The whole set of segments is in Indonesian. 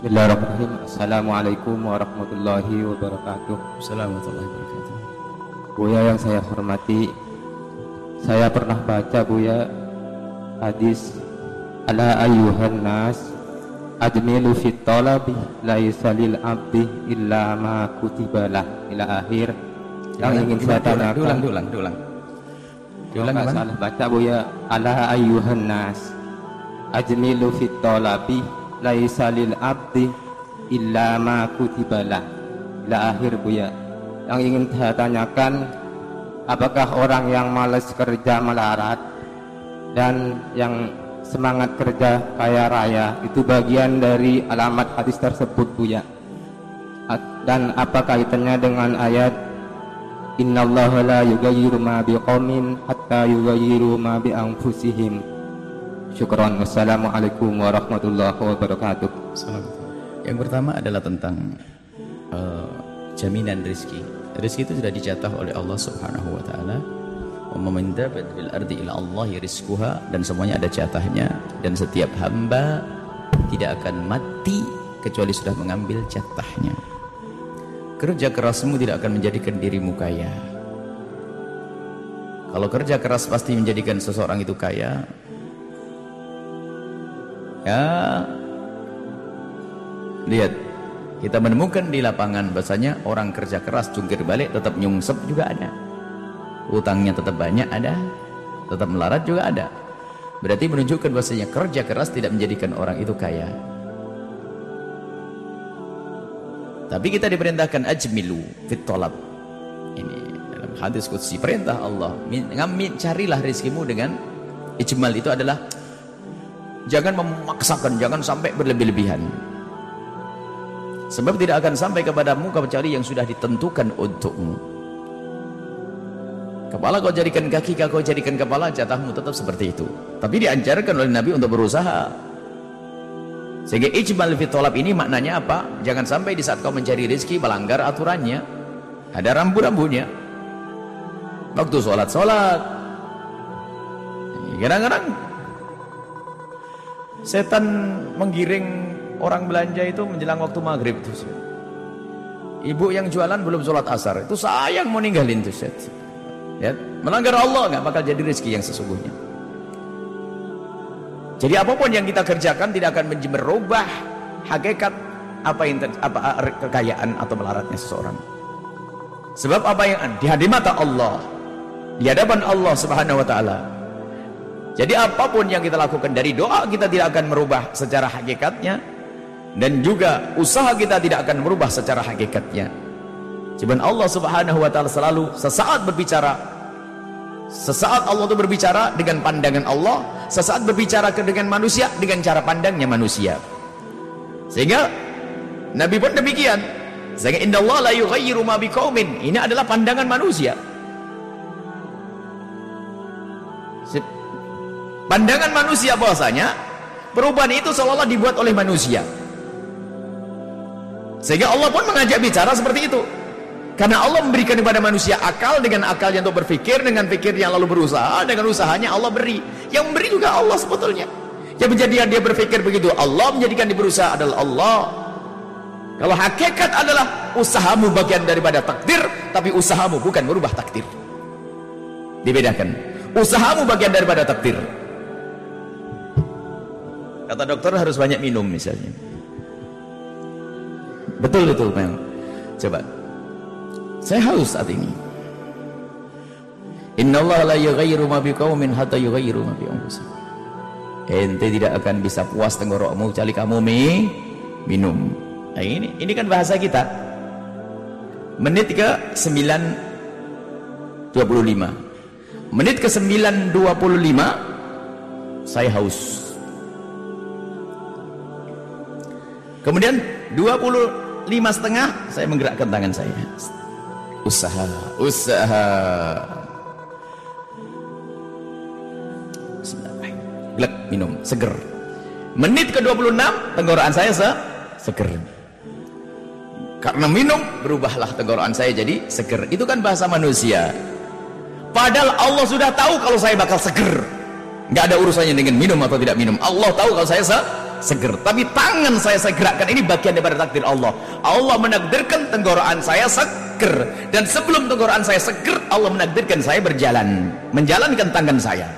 Bismillahirrahmanirrahim. Assalamualaikum warahmatullahi wabarakatuh. Assalamualaikum warahmatullahi wabarakatuh. Buya yang saya hormati, saya pernah baca Buya hadis ala ayyuhan nas ajmilu fit talabi laisa lil abdi illa ma kutibalah ila akhir yang ingin saya tanyakan Diulang, diulang, diulang. Diulang apa? salah baca Buya ala ayyuhan nas ajmilu fit talabi laisa lil abdi illa ma kutibalah ila akhir Buya yang ingin saya tanyakan apakah orang yang malas kerja melarat dan yang semangat kerja kaya raya itu bagian dari alamat hadis tersebut Buya dan apa kaitannya dengan ayat Innallaha la yughayyiru ma biqaumin hatta yughayyiru ma bi anfusihim. Syukran. Wassalamualaikum warahmatullahi wabarakatuh. Yang pertama adalah tentang eh, jaminan rizki. Rizki itu sudah dicatat oleh Allah Subhanahu wa taala. Fil ardi ila Allahi rizquha dan semuanya ada jatahnya dan setiap hamba tidak akan mati kecuali sudah mengambil jatahnya. Kerja kerasmu tidak akan menjadikan dirimu kaya. Kalau kerja keras pasti menjadikan seseorang itu kaya. Ya, Lihat, kita menemukan di lapangan bahasanya orang kerja keras jungkir balik tetap nyungsep juga ada. Utangnya tetap banyak ada, tetap melarat juga ada. Berarti menunjukkan bahasanya kerja keras tidak menjadikan orang itu kaya. Tapi kita diperintahkan ajmilu fit tolab. Ini dalam hadis qudsi perintah Allah. Ngambil carilah rezekimu dengan ijmal itu adalah jangan memaksakan, jangan sampai berlebih-lebihan. Sebab tidak akan sampai kepadamu kecuali yang sudah ditentukan untukmu. Kepala kau jadikan kaki, kau jadikan kepala, jatahmu tetap seperti itu. Tapi diajarkan oleh Nabi untuk berusaha. Sehingga ijmal fi tolab ini maknanya apa? Jangan sampai di saat kau mencari rezeki melanggar aturannya. Ada rambu-rambunya. Waktu sholat, sholat. Kadang-kadang setan menggiring orang belanja itu menjelang waktu maghrib itu. Ibu yang jualan belum sholat asar itu sayang mau ninggalin tuh set. Ya, melanggar Allah nggak bakal jadi rezeki yang sesungguhnya. Jadi apa pun yang kita kerjakan tidak akan menj- merubah hakikat apa yang apa kekayaan atau melaratnya seseorang. Sebab apa yang di mata Allah, di hadapan Allah Subhanahu wa taala. Jadi apa pun yang kita lakukan dari doa kita tidak akan merubah secara hakikatnya dan juga usaha kita tidak akan merubah secara hakikatnya. Cuman Allah Subhanahu wa taala selalu sesaat berbicara Sesaat Allah itu berbicara dengan pandangan Allah, sesaat berbicara dengan manusia dengan cara pandangnya manusia. Sehingga Nabi pun demikian. Sehingga innallaha la yughayyiru ma biqaumin. Ini adalah pandangan manusia. Pandangan manusia bahwasanya perubahan itu seolah-olah dibuat oleh manusia. Sehingga Allah pun mengajak bicara seperti itu. Karena Allah memberikan kepada manusia akal dengan akalnya untuk berpikir, dengan pikirnya lalu berusaha, dengan usahanya Allah beri. Yang memberi juga Allah sebetulnya. Yang menjadikan dia berpikir begitu, Allah menjadikan dia berusaha adalah Allah. Kalau hakikat adalah usahamu bagian daripada takdir, tapi usahamu bukan merubah takdir. Dibedakan. Usahamu bagian daripada takdir. Kata dokter harus banyak minum misalnya. Betul itu, Mel. Coba. Saya haus saat ini. Innallaha la yughayyiru ma biqaumin hatta yughayyiru ma bi. Ente tidak akan bisa puas tenggorokmu kecuali kamu mi minum. Nah ini ini kan bahasa kita. Menit ke 9.25 Menit ke 9.25 Saya haus Kemudian 25 setengah Saya menggerakkan tangan saya. Usaha Usaha. Glek minum Seger. Menit ke 26 Tenggorokan saya se seger. Karena minum berubahlah tenggorokan saya jadi seger. Itu kan bahasa manusia. Padahal Allah sudah tahu kalau saya bakal seger. Nggak ada urusannya dengan minum atau tidak minum. Allah tahu kalau saya se seger. Tapi tangan saya saya gerakkan ini bagian daripada takdir Allah. Allah menakdirkan tenggorokan saya seger. Dan sebelum tenggorokan saya seger Allah menakdirkan saya berjalan. Menjalankan tangan saya.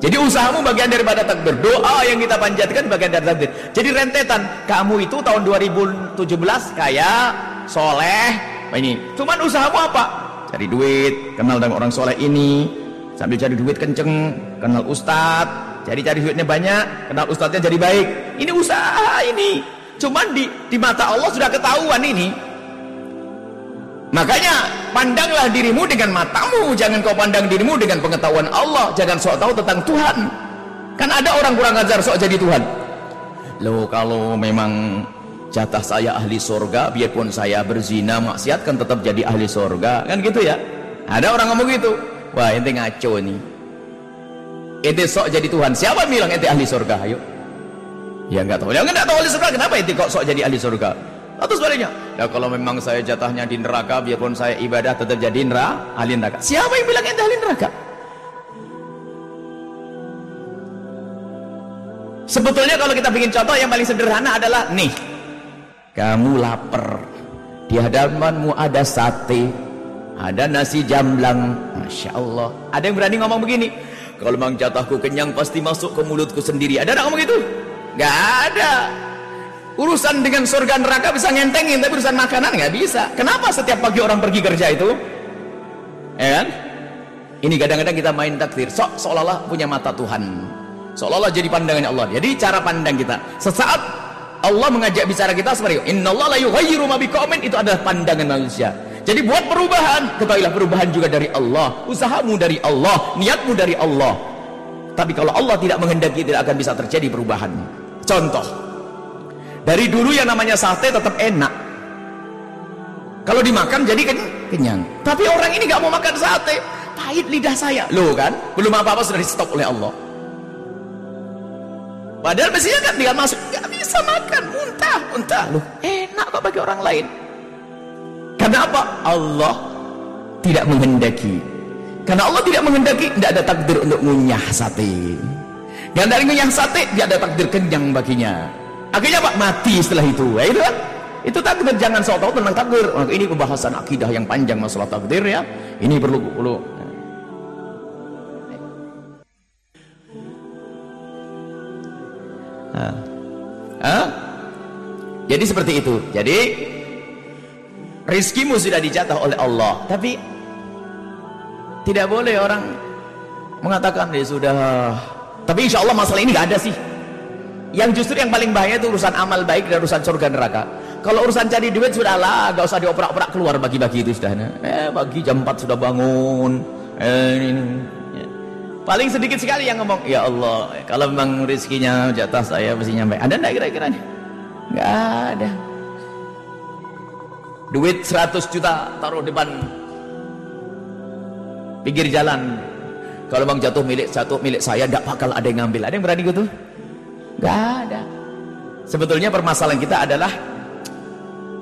Jadi usahamu bagian daripada takdir. Doa yang kita panjatkan bagian dari takdir. Jadi rentetan. Kamu itu tahun 2017 kayak soleh. Ini. Cuman usahamu apa? Cari duit. Kenal dengan orang soleh ini. Sambil cari duit kenceng kenal ustad jadi cari duitnya banyak kenal ustadznya jadi baik. Ini usaha ini. Cuman di, di mata Allah sudah ketahuan ini. Makanya pandanglah dirimu dengan matamu. Jangan kau pandang dirimu dengan pengetahuan Allah. Jangan sok tahu tentang Tuhan. Kan ada orang kurang ajar sok jadi Tuhan. Loh kalau memang jatah saya ahli surga biarpun saya berzina maksiat kan tetap jadi ahli surga kan gitu ya? Ada orang ngomong gitu. Wah ente ngaco nih ente sok jadi Tuhan. Siapa bilang ente ahli surga? Ayo. Ya enggak tahu. Ya enggak tahu ahli surga. Kenapa ente kok sok jadi ahli surga? Atau sebaliknya? Ya kalau memang saya jatahnya di neraka biarpun saya ibadah tetap jadi neraka ahli neraka. Siapa yang bilang ente ahli neraka? Sebetulnya kalau kita bikin contoh yang paling sederhana adalah nih. Kamu lapar. Di hadapanmu ada sate ada nasi jamblang. Masya Allah. Ada yang berani ngomong begini kalau memang jatahku kenyang pasti masuk ke mulutku sendiri. Ada yang ngomong gitu? Gak ada. Urusan dengan surga neraka bisa ngentengin tapi urusan makanan gak bisa. Kenapa setiap pagi orang pergi kerja itu? Ya kan? Ini kadang-kadang kita main takdir. Sok seolah-olah punya mata Tuhan. Seolah-olah jadi pandangannya Allah. Jadi cara pandang kita. Sesaat Allah mengajak bicara kita seperti itu. Innallaha la yughayyiru ma biqaumin. Itu adalah pandangan manusia. Jadi buat perubahan, ketahuilah perubahan juga dari Allah, usahamu dari Allah, niatmu dari Allah. Tapi kalau Allah tidak menghendaki tidak akan bisa terjadi perubahan. Contoh. Dari dulu yang namanya sate tetap enak. Kalau dimakan jadi kenyang. Tapi orang ini nggak mau makan sate, pahit lidah saya. Loh kan? Belum apa-apa sudah di stop oleh Allah. Padahal mestinya kan tinggal masuk, nggak bisa makan, muntah, muntah. Loh, enak kok bagi orang lain. Kenapa? Allah tidak menghendaki. Karena Allah tidak menghendaki, tidak ada takdir untuk ngunyah sate. Dan dari ngunyah sate, tidak ada takdir kenyang baginya. Akhirnya Pak mati setelah itu. Ya, itu kan? Itu takdir jangan sok tahu tentang takdir. Maka ini pembahasan akidah yang panjang masalah takdir ya. Ini perlu perlu Hah? Jadi seperti itu. Jadi rizkimu sudah dijatah oleh Allah. Tapi tidak boleh orang mengatakan ya sudah. Tapi insya Allah masalah ini gak ada sih. Yang justru yang paling bahaya itu urusan amal baik dan urusan surga neraka. Kalau urusan cari duit sudah lah, gak usah dioperak-operak keluar bagi-bagi itu sudah. Eh pagi jam 4 sudah bangun. Eh, ini, paling sedikit sekali yang ngomong ya Allah kalau memang rezekinya jatah saya mesti nyampe ada enggak kira-kira enggak ada duit 100 juta taruh depan pinggir jalan. Kalau memang jatuh milik satu milik saya enggak bakal ada yang ngambil. Ada yang berani gitu enggak ada. Sebetulnya permasalahan kita adalah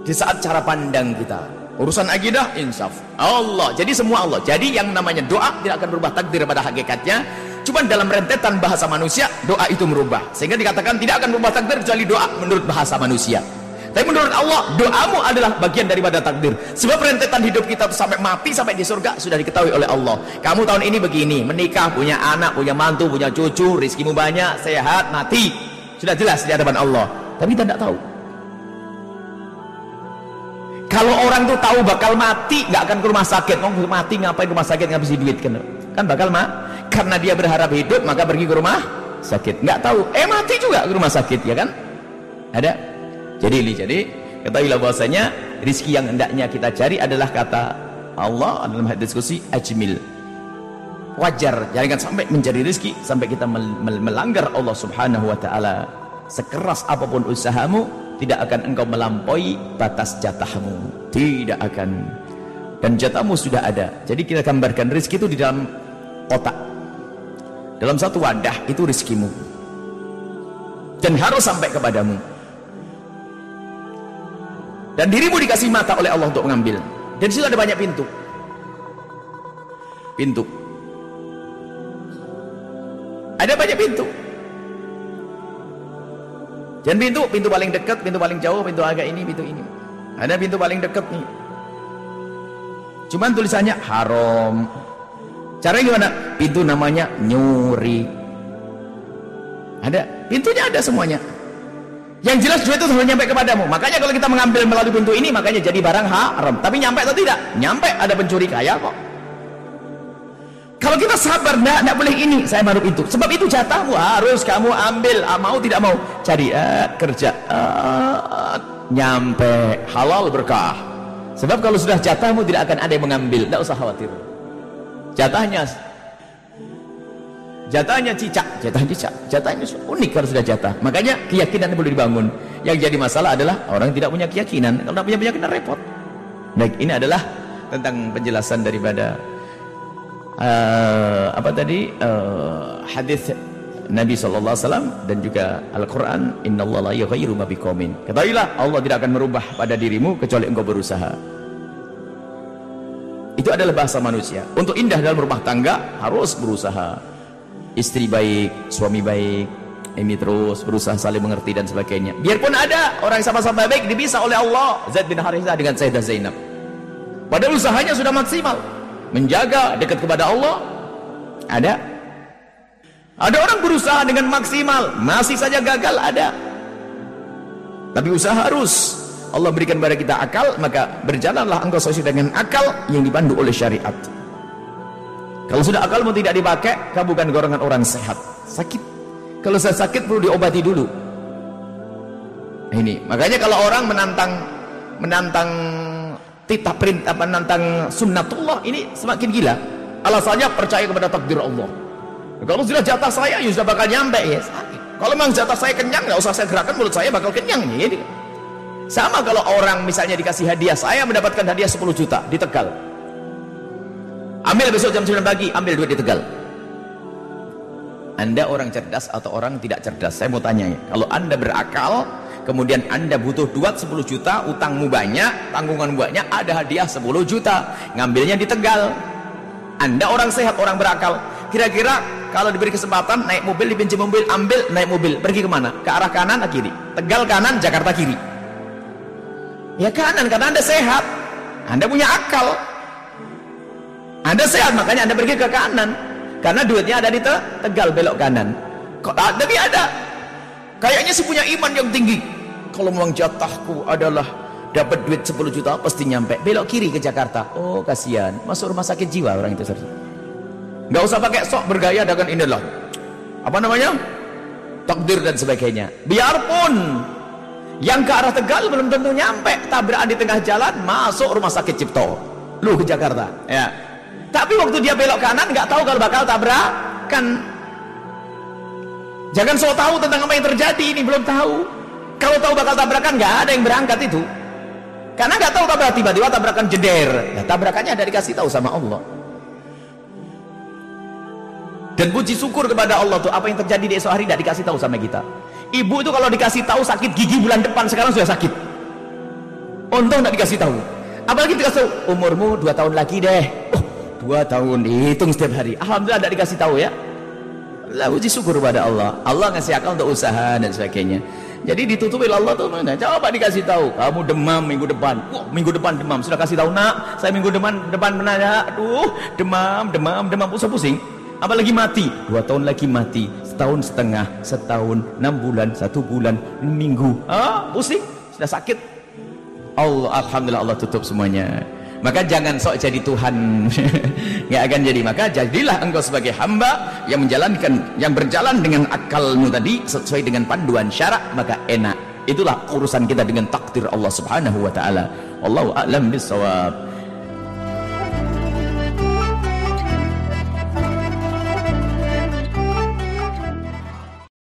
di saat cara pandang kita. Urusan akidah insaf. Allah. Jadi semua Allah. Jadi yang namanya doa tidak akan berubah takdir pada hakikatnya. Cuma dalam rentetan bahasa manusia doa itu merubah. Sehingga dikatakan tidak akan berubah takdir kecuali doa menurut bahasa manusia tapi menurut Allah doamu adalah bagian daripada takdir. Sebab rentetan hidup kita sampai mati sampai di surga sudah diketahui oleh Allah. Kamu tahun ini begini menikah punya anak punya mantu punya cucu rizkimu banyak sehat mati. Sudah jelas di hadapan Allah. Tapi kita tidak tahu. Kalau orang tuh tahu bakal mati nggak akan ke rumah sakit. Mau mati ngapain rumah sakit? Ngabisin duit kan? Kan bakal mah karena dia berharap hidup maka pergi ke rumah sakit. Nggak tahu. Eh mati juga ke rumah sakit ya kan? Ada jadi ini jadi ketahuilah bahwasanya rizki yang hendaknya kita cari adalah kata Allah dalam hadis diskusi ajmil. Wajar jangan sampai mencari rizki sampai kita melanggar Allah subhanahu wa ta'ala. Sekeras apa pun usahamu tidak akan engkau melampaui batas jatahmu. Tidak akan. Dan jatahmu sudah ada. Jadi kita gambarkan rezeki itu di dalam otak. Dalam satu wadah itu rezekimu dan harus sampai kepadamu dan dirimu dikasih mata oleh Allah untuk mengambil. Dan situ ada banyak pintu. Pintu. Ada banyak pintu. Dan pintu pintu paling dekat pintu paling jauh pintu agak ini pintu ini. Ada pintu paling dekat nih. Cuman tulisannya haram. Caranya gimana? Pintu namanya nyuri. Ada. Pintunya ada semuanya yang jelas duit itu harus nyampe kepadamu. Makanya kalau kita mengambil melalui pintu ini makanya jadi barang haram. Tapi nyampe atau tidak? Nyampe. Ada pencuri kaya kok. Kalau kita sabar enggak, enggak boleh ini. Saya baru itu. Sebab itu jatahmu harus kamu ambil. Ah, mau tidak mau. Cari uh, kerja uh, nyampe halal berkah. Sebab kalau sudah jatahmu tidak akan ada yang mengambil. Tidak usah khawatir. Jatahnya Jatahnya cicak, jatah cicak, jatahnya unik kalau sudah jatah. Makanya keyakinan boleh dibangun. Yang jadi masalah adalah orang tidak punya keyakinan. Kalau tidak punya keyakinan repot. Baik, ini adalah tentang penjelasan daripada uh, apa tadi uh, hadis Nabi sallallahu alaihi wasallam dan juga Al-Qur'an innallaha la yughayyiru ma biqaumin. Ketahuilah Allah tidak akan merubah pada dirimu kecuali engkau berusaha. Itu adalah bahasa manusia. Untuk indah dalam rumah tangga harus berusaha istri baik, suami baik, ini terus berusaha saling mengerti dan sebagainya. Biarpun ada orang sama-sama baik dipisah oleh Allah, Zaid bin Harithah dengan Sayyidah Zainab. Padahal usahanya sudah maksimal, menjaga dekat kepada Allah. Ada ada orang berusaha dengan maksimal, masih saja gagal ada. Tapi usaha harus Allah berikan kepada kita akal, maka berjalanlah engkau sesuai dengan akal yang dipandu oleh syariat. Kalau sudah akalmu tidak dipakai, kamu bukan golongan orang sehat. Sakit. Kalau saya sakit perlu diobati dulu. Ini, makanya kalau orang menantang menantang titah perintah menantang sunnatullah ini semakin gila. Alasannya percaya kepada takdir Allah. Kalau sudah jatah saya, ya sudah bakal nyampe ya. Sakit. Kalau memang jatah saya kenyang, nggak usah saya gerakan mulut saya bakal kenyang ya. Sama kalau orang misalnya dikasih hadiah, saya mendapatkan hadiah 10 juta di Tegal ambil besok jam 9 pagi ambil duit di Tegal. Anda orang cerdas atau orang tidak cerdas? Saya mau tanya ya. Kalau anda berakal kemudian anda butuh duit 10 juta utangmu banyak tanggungan banyak ada hadiah 10 juta ngambilnya di Tegal. Anda orang sehat orang berakal. Kira-kira kalau diberi kesempatan naik mobil dipinjam mobil ambil naik mobil. Pergi ke mana? Ke arah kanan atau kiri? Tegal kanan Jakarta kiri? Ya kanan karena anda sehat. Anda punya akal anda sehat makanya Anda pergi ke kanan. Karena duitnya ada di te Tegal belok kanan. Kok tapi ada. Kayaknya sih punya iman yang tinggi. Kalau memang jatahku adalah dapat duit 10 juta pasti nyampe. Belok kiri ke Jakarta. Oh, kasihan. Masuk rumah sakit jiwa orang itu. Enggak usah pakai sok bergaya dengan inilah. Apa namanya? Takdir dan sebagainya. Biarpun yang ke arah Tegal belum tentu nyampe. Tabrakan di tengah jalan masuk rumah sakit Cipto. Lu ke Jakarta. Ya tapi waktu dia belok kanan nggak tahu kalau bakal tabrakan. Jangan so tahu tentang apa yang terjadi ini belum tahu. Kalau tahu bakal tabrakan nggak ada yang berangkat itu. Karena nggak tahu tabrak tiba-tiba tabrakan jeder. Ya, tabrakannya ada dikasih tahu sama Allah. Dan puji syukur kepada Allah tuh apa yang terjadi di esok hari tidak dikasih tahu sama kita. Ibu itu kalau dikasih tahu sakit gigi bulan depan sekarang sudah sakit. Untung tidak dikasih tahu. Apalagi dikasih tahu umurmu dua tahun lagi deh dua tahun dihitung setiap hari. Alhamdulillah tidak dikasih tahu ya. Lah uji syukur pada Allah. Allah ngasih akal untuk usaha dan sebagainya. Jadi ditutupi Allah tuh mana? Coba dikasih tahu. Kamu demam minggu depan. Wah minggu depan demam. Sudah kasih tahu nak saya minggu depan depan menanya aduh demam demam demam. Pusing pusing apalagi mati. Dua tahun lagi mati. Setahun setengah setahun enam bulan satu bulan minggu. Ah pusing. Sudah sakit. Allah Alhamdulillah Allah tutup semuanya maka jangan sok jadi Tuhan. Nggak akan jadi. Maka jadilah engkau sebagai hamba yang menjalankan yang berjalan dengan akalmu tadi sesuai dengan panduan syarak maka enak. Itulah urusan kita dengan takdir Allah subhanahu wa ta'ala. Allahu a'lam bisawab